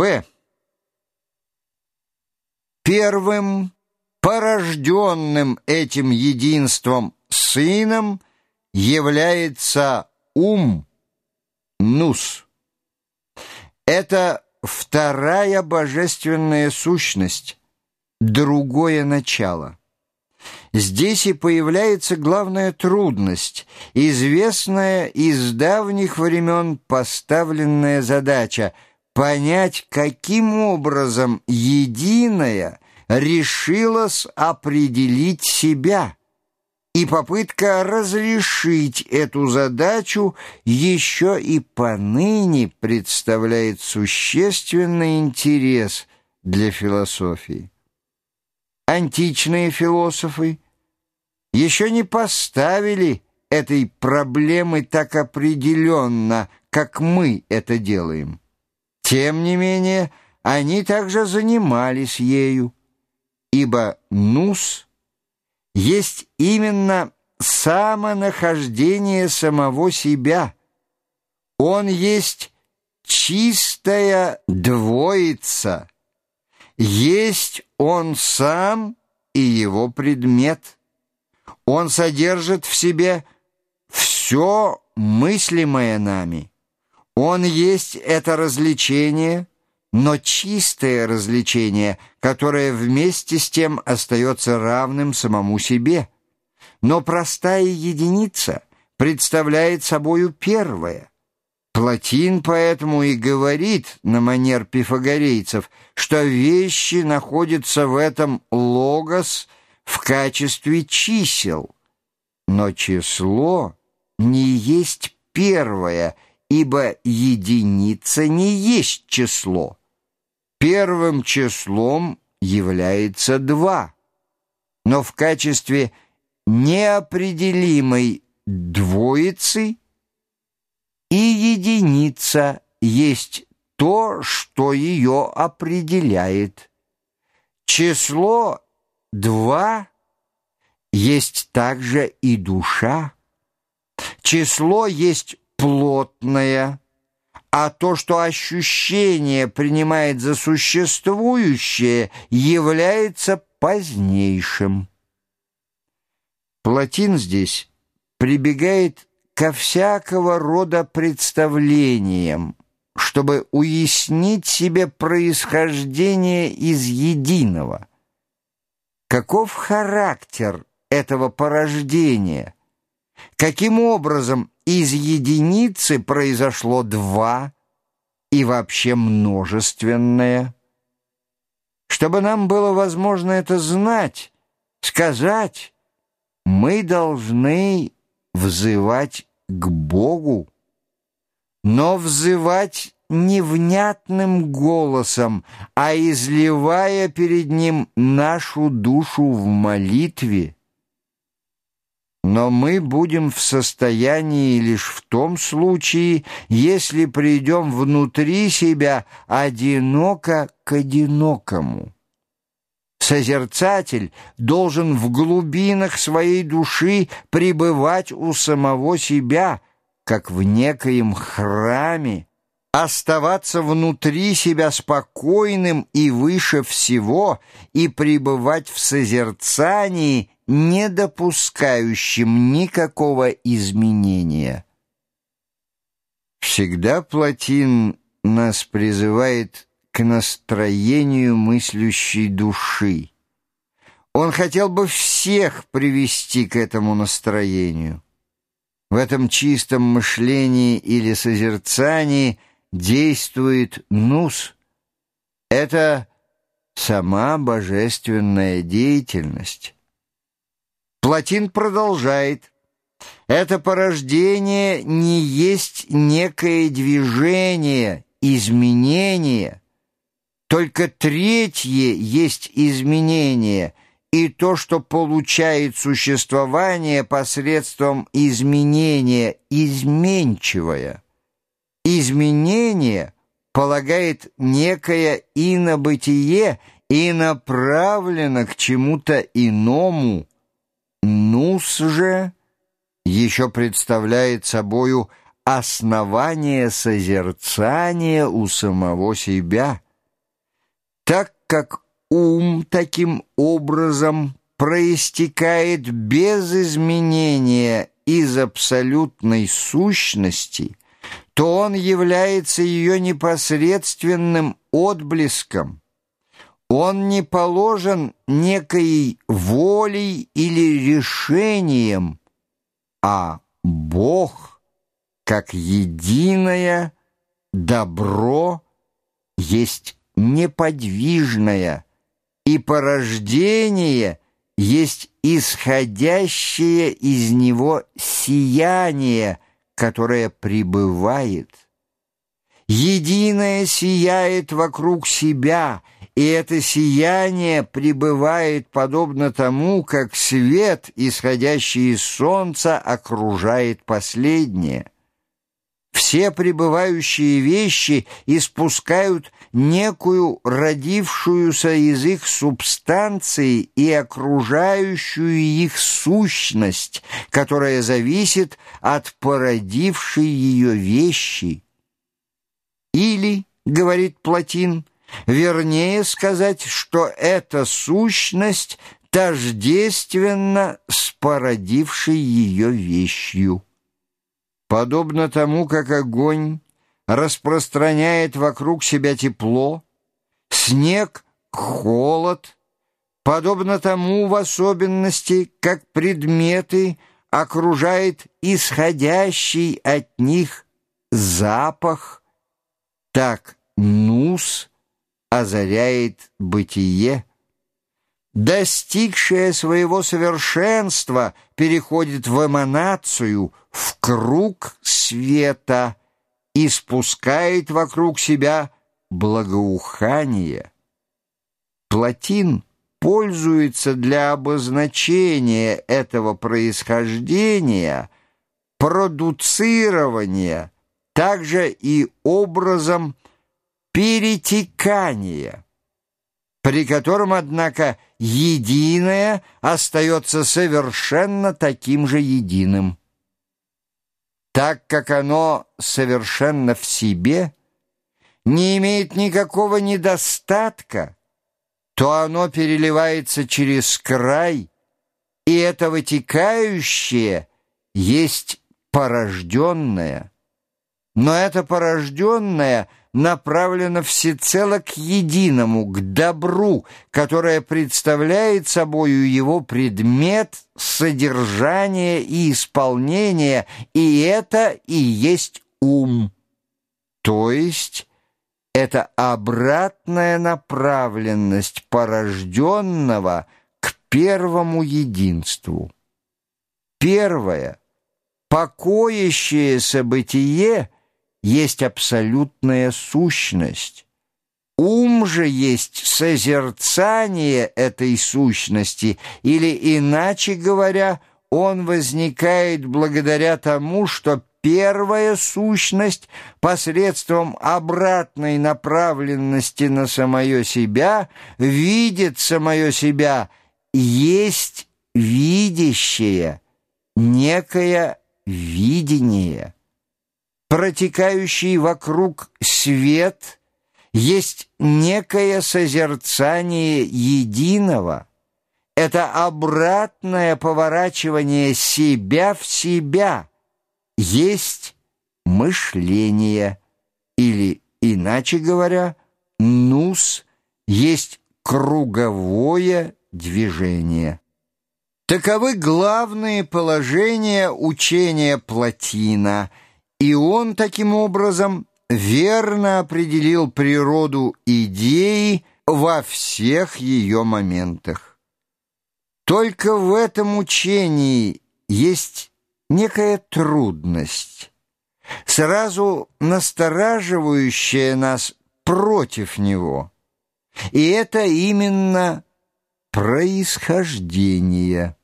Б. Первым порожденным этим единством сыном является ум, нус. Это вторая божественная сущность, другое начало. Здесь и появляется главная трудность, известная из давних времен поставленная задача понять, каким образом единое решилось определить себя – и попытка разрешить эту задачу еще и поныне представляет существенный интерес для философии. Античные философы еще не поставили этой проблемы так определенно, как мы это делаем. Тем не менее, они также занимались ею, ибо «нус» — есть именно самонахождение самого себя. Он есть чистая двоица. Есть он сам и его предмет. Он содержит в себе все мыслимое нами. Он есть это развлечение, но чистое развлечение, которое вместе с тем остается равным самому себе. Но простая единица представляет собою первое. Платин поэтому и говорит на манер пифагорейцев, что вещи находятся в этом логос в качестве чисел. Но число не есть первое, ибо единица не есть число. Первым числом является два, но в качестве неопределимой двоицы и единица есть то, что ее определяет. Число два есть также и душа. Число есть плотное, а то, что ощущение принимает за существующее, является позднейшим. Платин здесь прибегает ко всякого рода представлениям, чтобы уяснить себе происхождение из единого. Каков характер этого порождения? Каким образом из единицы произошло два и вообще множественное. Чтобы нам было возможно это знать, сказать, мы должны взывать к Богу, но взывать невнятным голосом, а изливая перед Ним нашу душу в молитве. Но мы будем в состоянии лишь в том случае, если придем внутри себя одиноко к одинокому. Созерцатель должен в глубинах своей души пребывать у самого себя, как в некоем храме, оставаться внутри себя спокойным и выше всего и пребывать в созерцании не допускающим никакого изменения. Всегда Платин нас призывает к настроению мыслящей души. Он хотел бы всех привести к этому настроению. В этом чистом мышлении или созерцании действует нус. Это сама божественная деятельность. Платин продолжает. Это порождение не есть некое движение, изменение. Только третье есть изменение, и то, что получает существование посредством изменения, изменчивое. Изменение полагает некое инобытие и направлено к чему-то иному, Нус же еще представляет собою основание созерцания у самого себя – Так как ум таким образом проистекает без изменения из абсолютной сущности, то он является ее непосредственным отблеском. Он не положен некой волей или решением, а Бог, как единое добро, есть неподвижное, и порождение есть исходящее из него сияние, которое пребывает. Единое сияет вокруг себя, и это сияние пребывает подобно тому, как свет, исходящий из солнца, окружает последнее. Все пребывающие вещи испускают некую родившуюся из их субстанции и окружающую их сущность, которая зависит от породившей ее вещи. Или, говорит Платин, вернее сказать, что эта сущность тождественна с породившей ее вещью. Подобно тому, как огонь распространяет вокруг себя тепло, снег — холод, подобно тому в особенности, как предметы окружает исходящий от них запах, так нус озаряет бытие достигшее своего совершенства, переходит в эманацию, в круг света и спускает вокруг себя благоухание. Платин пользуется для обозначения этого происхождения, продуцирования, также и образом перетекания при котором, однако, единое остается совершенно таким же единым. Так как оно совершенно в себе, не имеет никакого недостатка, то оно переливается через край, и это вытекающее есть порожденное. Но это порожденное — направлено всецело к единому, к добру, которое представляет собою его предмет, содержание и исполнение, и это и есть ум. То есть это обратная направленность порожденного к первому единству. Первое, покоящееся бытие — есть абсолютная сущность. Ум же есть созерцание этой сущности, или, иначе говоря, он возникает благодаря тому, что первая сущность посредством обратной направленности на самое себя видит самое себя, есть видящее, некое видение протекающий вокруг свет есть некое созерцание единого. Это обратное поворачивание себя в себя есть мышление, или, иначе говоря, нус есть круговое движение. Таковы главные положения учения Платина – и он таким образом верно определил природу идеи во всех ее моментах. Только в этом учении есть некая трудность, сразу настораживающая нас против него. И это именно происхождение.